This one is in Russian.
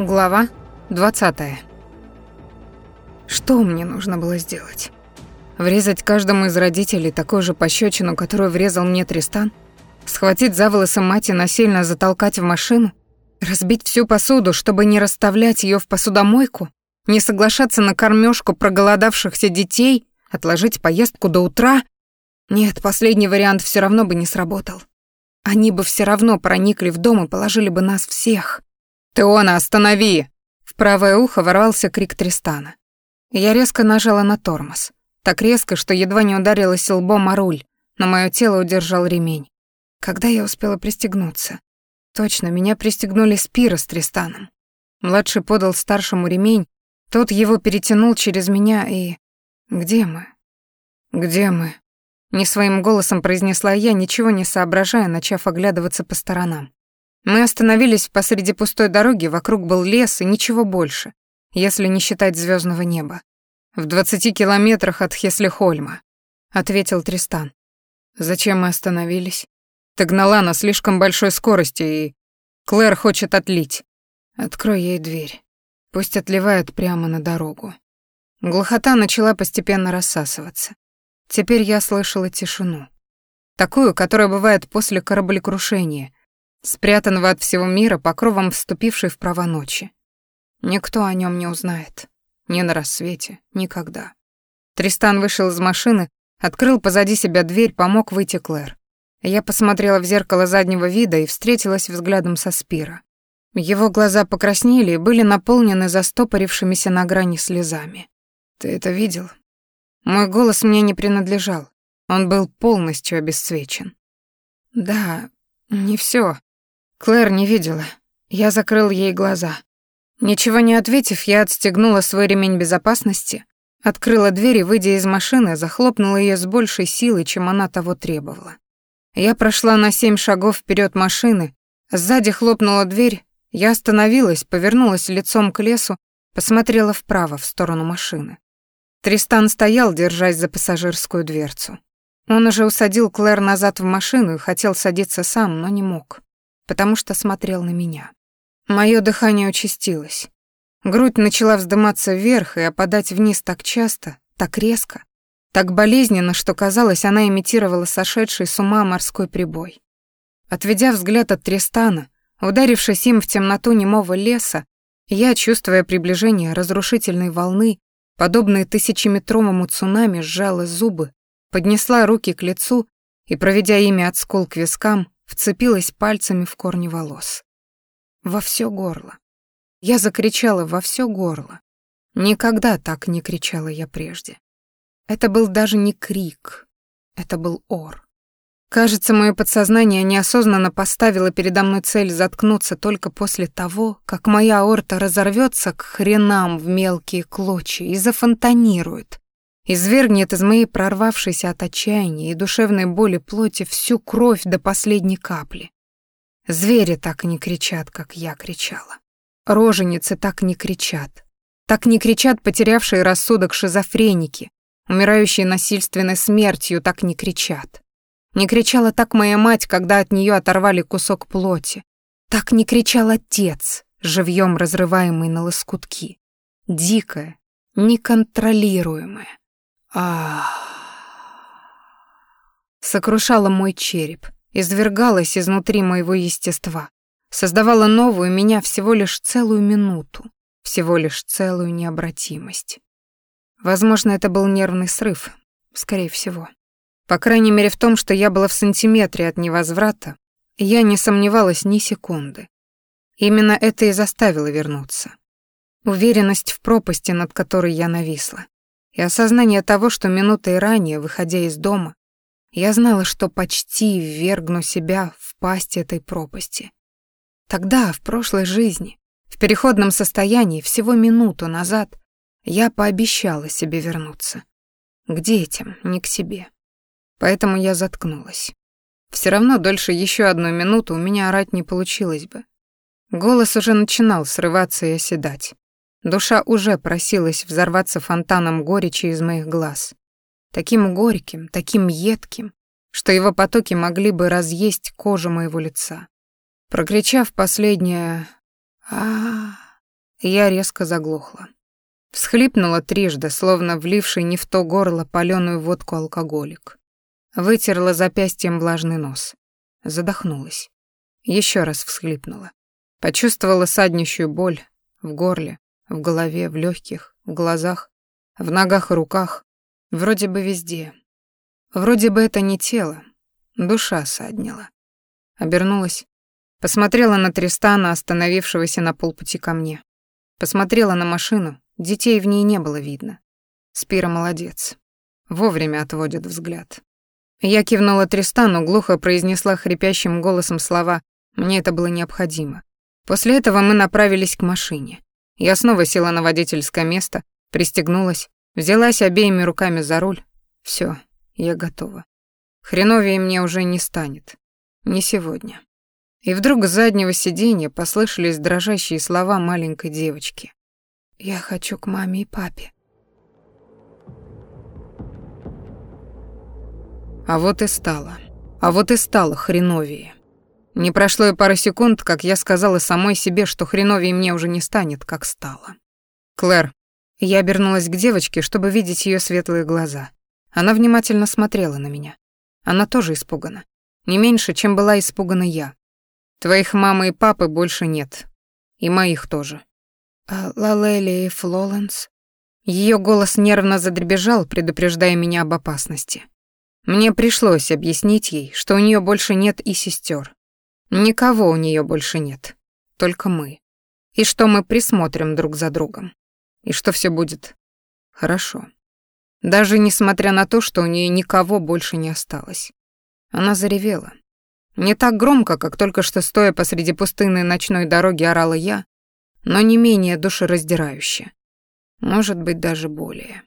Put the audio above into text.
Глава 20. Что мне нужно было сделать? Врезать каждому из родителей такую же пощечину, которую врезал мне Тристан? Схватить за волосы мать и насильно затолкать в машину? Разбить всю посуду, чтобы не расставлять ее в посудомойку? Не соглашаться на кормежку проголодавшихся детей? Отложить поездку до утра? Нет, последний вариант все равно бы не сработал. Они бы все равно проникли в дом и положили бы нас всех. «Теона, останови!» В правое ухо ворвался крик Тристана. Я резко нажала на тормоз. Так резко, что едва не ударилась лбом о руль, но мое тело удержал ремень. Когда я успела пристегнуться? Точно, меня пристегнули Спира с Тристаном. Младший подал старшему ремень, тот его перетянул через меня и... Где мы? Где мы? Не своим голосом произнесла я, ничего не соображая, начав оглядываться по сторонам. Мы остановились посреди пустой дороги, вокруг был лес и ничего больше, если не считать звездного неба. В двадцати километрах от Хеслихольма, ответил Тристан. Зачем мы остановились? Ты гнала на слишком большой скорости, и Клэр хочет отлить. Открой ей дверь. Пусть отливает прямо на дорогу. Глухота начала постепенно рассасываться. Теперь я слышала тишину. Такую, которая бывает после кораблекрушения — спрятанного от всего мира покровом вступившей в права ночи. Никто о нем не узнает. Ни на рассвете, никогда. Тристан вышел из машины, открыл позади себя дверь, помог выйти Клэр. Я посмотрела в зеркало заднего вида и встретилась взглядом со Спира. Его глаза покраснели и были наполнены застопорившимися на грани слезами. «Ты это видел?» Мой голос мне не принадлежал. Он был полностью обесцвечен. «Да, не все. Клэр не видела. Я закрыл ей глаза. Ничего не ответив, я отстегнула свой ремень безопасности, открыла дверь и, выйдя из машины, захлопнула ее с большей силой, чем она того требовала. Я прошла на семь шагов вперед машины, сзади хлопнула дверь, я остановилась, повернулась лицом к лесу, посмотрела вправо, в сторону машины. Тристан стоял, держась за пассажирскую дверцу. Он уже усадил Клэр назад в машину и хотел садиться сам, но не мог потому что смотрел на меня. Моё дыхание участилось. Грудь начала вздыматься вверх и опадать вниз так часто, так резко, так болезненно, что казалось, она имитировала сошедший с ума морской прибой. Отведя взгляд от Тристана, ударившись им в темноту немого леса, я, чувствуя приближение разрушительной волны, подобной тысячеметровому цунами, сжала зубы, поднесла руки к лицу и, проведя ими от скул к вискам, вцепилась пальцами в корни волос. Во все горло. Я закричала во все горло. Никогда так не кричала я прежде. Это был даже не крик, это был ор. Кажется, мое подсознание неосознанно поставило передо мной цель заткнуться только после того, как моя орта разорвется к хренам в мелкие клочья и зафонтанирует, извергнет из моей прорвавшейся от отчаяния и душевной боли плоти всю кровь до последней капли. Звери так не кричат, как я кричала. Роженицы так не кричат. Так не кричат потерявшие рассудок шизофреники, умирающие насильственной смертью, так не кричат. Не кричала так моя мать, когда от нее оторвали кусок плоти. Так не кричал отец, живьем разрываемый на лоскутки. Дикая, неконтролируемая. А Сокрушала мой череп, извергалась изнутри моего естества, создавала новую меня всего лишь целую минуту, всего лишь целую необратимость. Возможно, это был нервный срыв, скорее всего. По крайней мере в том, что я была в сантиметре от невозврата, я не сомневалась ни секунды. Именно это и заставило вернуться. Уверенность в пропасти, над которой я нависла и осознание того, что минутой ранее, выходя из дома, я знала, что почти ввергну себя в пасть этой пропасти. Тогда, в прошлой жизни, в переходном состоянии, всего минуту назад, я пообещала себе вернуться. К детям, не к себе. Поэтому я заткнулась. Все равно дольше еще одну минуту у меня орать не получилось бы. Голос уже начинал срываться и оседать. Душа уже просилась взорваться фонтаном горечи из моих глаз. Таким горьким, таким едким, что его потоки могли бы разъесть кожу моего лица. Прокричав последнее а, Я резко заглохла. Всхлипнула трижды, словно вливший не в то горло палёную водку алкоголик. Вытерла запястьем влажный нос. Задохнулась. Еще раз всхлипнула. Почувствовала саднищую боль в горле, в голове, в легких, в глазах, в ногах и руках. Вроде бы везде. Вроде бы это не тело, душа саднила. Обернулась, посмотрела на Тристана, остановившегося на полпути ко мне. Посмотрела на машину, детей в ней не было видно. Спира молодец. Вовремя отводит взгляд. Я кивнула Тристану, глухо произнесла хрипящим голосом слова «Мне это было необходимо». После этого мы направились к машине. Я снова села на водительское место, пристегнулась, взялась обеими руками за руль. Все, я готова. Хреновее мне уже не станет. Не сегодня. И вдруг с заднего сиденья послышались дрожащие слова маленькой девочки. «Я хочу к маме и папе». А вот и стало. А вот и стало хреновее. Не прошло и пары секунд, как я сказала самой себе, что хреновее мне уже не станет, как стало. «Клэр». Я обернулась к девочке, чтобы видеть ее светлые глаза. Она внимательно смотрела на меня. Она тоже испугана. Не меньше, чем была испугана я. Твоих мамы и папы больше нет. И моих тоже. А Лалели и Флоленс? Ее голос нервно задребежал, предупреждая меня об опасности. Мне пришлось объяснить ей, что у нее больше нет и сестер. Никого у нее больше нет, только мы. И что мы присмотрим друг за другом. И что все будет хорошо. Даже несмотря на то, что у нее никого больше не осталось. Она заревела. Не так громко, как только что стоя посреди пустынной ночной дороги орала я, но не менее душераздирающе. Может быть, даже более.